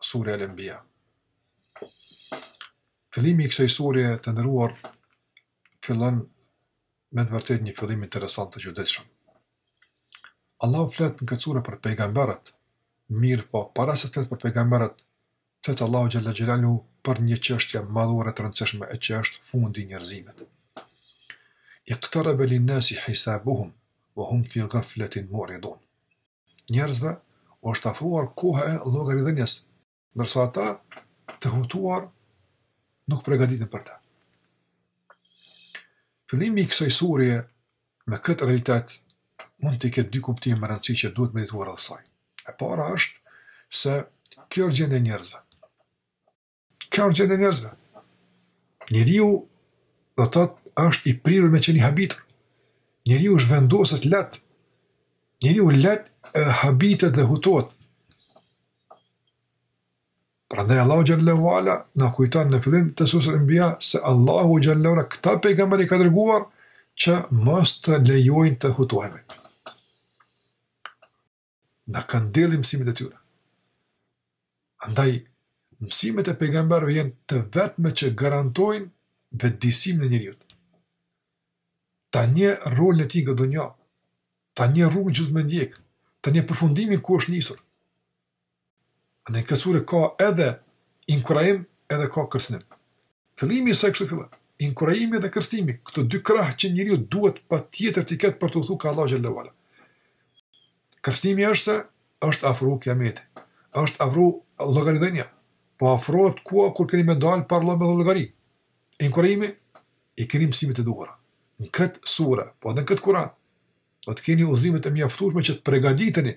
Surja Al-Anbiya. Fillimi i kësaj sureje të nderuar fillon me të vërtetë një fillim interesant të çuditshëm. Allahu flet në këtë sure për pejgamberët, mirëpo para se të flet për pejgamberët, flet Allahu xhel-le xhelaluhu për një çështje madhore të rëndësishme e që është fundi i njerëzimit. Iqtaraba lin-nasi hisabuhum wa hum fi ghaflatin mu'ridun. njerëzve u është afruar koha e llogaridhënies, ndërsa ata të hutuar nuk pregaditen për të. Fillimi i kësaj sureje me këtë realitet mund t'i ketë dy kuptime me rëndësi që duhet medituar rreth saj. E para është se kjo është gjendja e njerëzve. Kjo është gjendja e njerëzve. Njeriu do të thotë është i prirur me qenë i habitur. Njeriu është vendoset let. Njeriu let e habitet dhe hutohet. Prandaj Allahu xhel-le ue ala na kujton në fillim të sures Al-Anbiya se Allahu xhel-le ue ala këta pejgamberë i ka dërguar që mos të lejojnë të hutohemi. na ka ndalë mësimet e tyre. Andaj, mësimet e pejgamberëve janë të vetme që garantojnë vetëdijësimin e njeriut. Ta njeh rolin e tij në këtë dynja, ta njeh rrugën që duhet me ndjek, ta njeh përfundimin ku është nisur. Në këtë sure ka edhe inkurajim edhe ka kërcënim. Fillimi i saj kështu fillon. Inkurajimi dhe kërcënimi, këto dy krahë që njeriu duhet patjetër t'i ketë për të udhëtuar kah Allahu xhel-le ue ala. Kërcënimi është se është afru kiameti. Është afru llogaridhënia. Po afrohet koha kur keni me dalë para Allahut me llogari. Inkurajimi i keni mësimit e duhura. Në këtë sure, po edhe në këtë Kur'an, do të keni udhëzime të mjaftueshme që të përgatiteni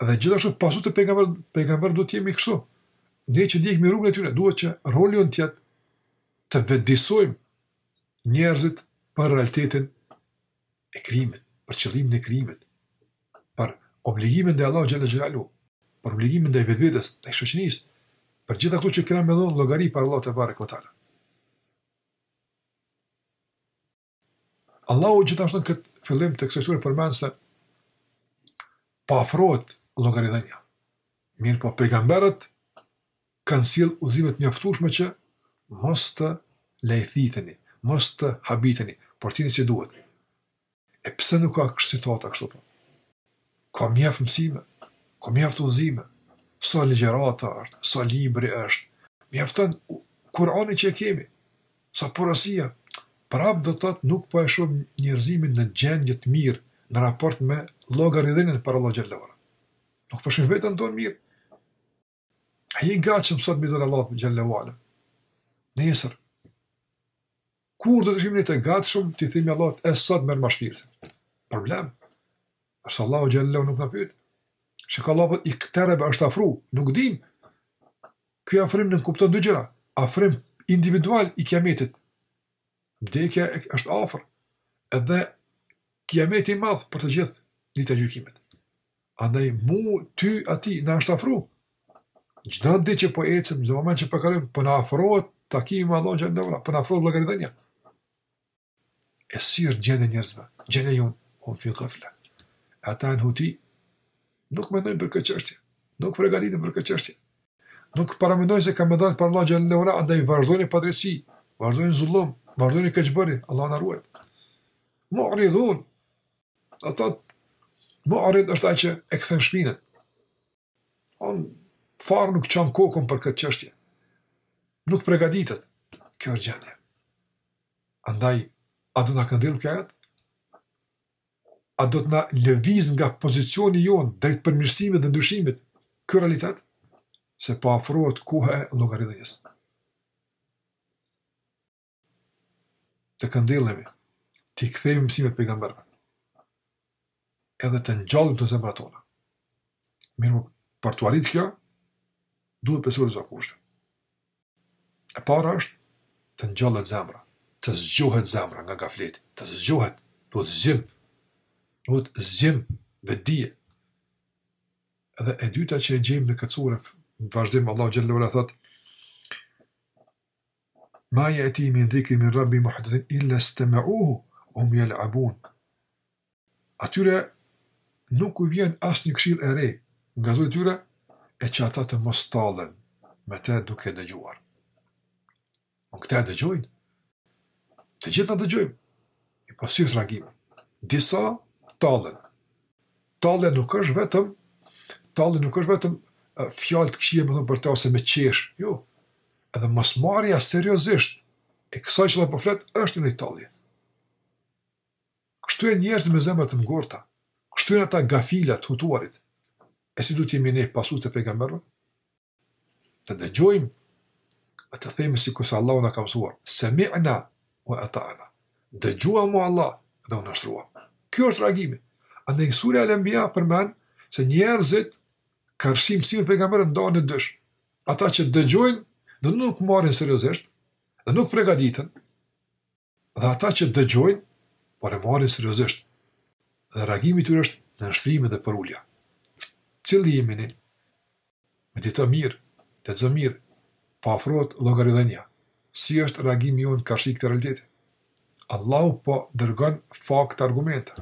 dhe gjithashtu pasues të pejgamberëve, pejgamberëve, duhet të jemi kështu. Ne që ndjekim rrugën e tyre, duhet që roli jonë të jetë të vetëdijsojmë njerëzit për realitetin e krijimit, për qëllimin e krijimit, për obligimin ndaj Allahut xhel-le xhelaluhu, për obligimin ndaj vetvetes, ndaj shoqërisë, për gjitha këto që kemi me dhënë llogari para Allahut tebareke ue teala. Allahu gjithashtu në këtë fillim të kësaj sure përmend se po afrohet llogaridhënia. Mirpo pejgamberët kanë sjellë udhëzime të mjaftueshme që mos të lajthiteni, mos të habiteni, por t'jeni si duhet. E pse nuk ka kësi situata kështu po? Ka mjaft mësime, ka mjaft udhëzime, sa ligjërata është, sa libri është, mjafton Kur'ani që e kemi, sa porosia, prapë do të thotë nuk po e shohim njerëzimin në gjendje të mirë në raport me llogaridhënien për Allahun xhalla uala. Nuk po shohim veten tonë mirë. A je i gatshëm sot me dalë te Allahu xhallahu ala. Nesër kur do të ishim ne të gatshëm t'i themi Allahut e sot merrma shpirtin. Problem. E se Allahu xhallahu nuk na pyet. Siç tha Allahu iktarabe është afru, nuk dim. Ky afrim nënkupton dy gjëra. Afrim individual i kiametit. Vdekja është afër, dhe Kiameti i Madh për të gjithë, Dita e Gjykimit. Andaj mu ty atij na është afru. Çdo ditë që po ecim, çdo moment që po kalojmë, po na afrohet takimi me Allahun xhallahu ala, po na afrohet llogaridhënia. E si është gjendja e njerëzve, gjendja jonë, hum fi ghafla. Ata në huti, Nuk mendojnë për këtë çështje. Nuk përgatiten për këtë çështje. Nuk paramendojnë se kanë me dalë para Allahu xhallahu ala, andaj vazhdojnë padrejtësi, vazhdojnë zullum, vazhdojnë keqbërje, Allahu na ruaj. Mu'ridun. Do thot Mu'rid është ai që e kthen shpinën. As fare nuk çan kokën për këtë çështje. Nuk përgatitet. Kjo është gjendja. Andaj, a do të na këndell ky ajet? A do të na lëvizë nga pozicioni jonë drejt përmirësimit dhe ndryshimit ky realitet? Se po afrohet koha e llogaridhënies. Të këndellemi, t'i kthejmë mësimet e pejgamberëve, edhe të ngjallim të zemrat tona. Mirëpo, për t'u arritë kjo, duhet plotësuar disa kushte. E para është të ngjallet zemra, të zgjohet zemra nga gafleti, të zgjohet, duhet zgjim, duhet zgjim, vetëdije. Dhe e dyta që e gjejmë në këtë sure, në vazhdim Allahu xhalla uala thotë: Ma ya'tihim min dhikrin min rabbihim muhdathin illa istama'uhu wa hum yal'abun. Atyre nuk u vjen asnjë këshillë e re nga Zoti i tyre e që ata të mos tallen me të duke dëgjuar. Por këta e dëgjojnë. Të gjithë ne dëgjojmë. E po si reagojmë. Disa tallen. Tallja nuk është vetëm tallja nuk është vetëm fjalë të këqija me thënë për të ose me qesh. Jo. Edhe mos marrja seriozisht e kësaj që Allahu po flet është një tallje. Kështu janë njerëzit me zemra të mbyllura, kështu janë ata gafila të hutuarit. E si duhet të jemi ne pasues të pejgamberëve? Të dëgjojmë dhe të themi sikurse Allahu na ka mësuar, semi'na wa ata'na. Dëgjuam o Allah dhe u nënshtruam. Ky është reagimi. Andaj surja Al-Anbiya përmend se njerëzit karshi mësimeve pejgamberëve ndahen në dysh. Ata që dëgjojnë dhe nuk marrin seriozisht dhe nuk pregaditen, Dhe ata që dëgjojnë, por e marrin seriozisht, dhe reagimi i tyre është nënshtrimi dhe përulja. Cili jemi ne? Medito mirë, lexo mirë, po afrohet llogaridhënia. Si është reagimi jonë karshi këtij realiteti? Allahu po dërgon fakte, argumenta.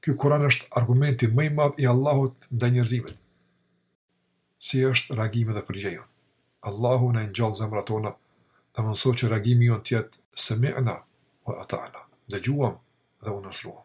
Ky Kur'an është argumenti më i madh i Allahut ndaj njerëzimit. Si është reagimi dhe përgjigja jonë. Allahu na i ngjalltë zemrat tona ta mundësoftë që reagimi jonë të jetë Semi'na wa ata'na, dëgjuam dhe u nënshtruam.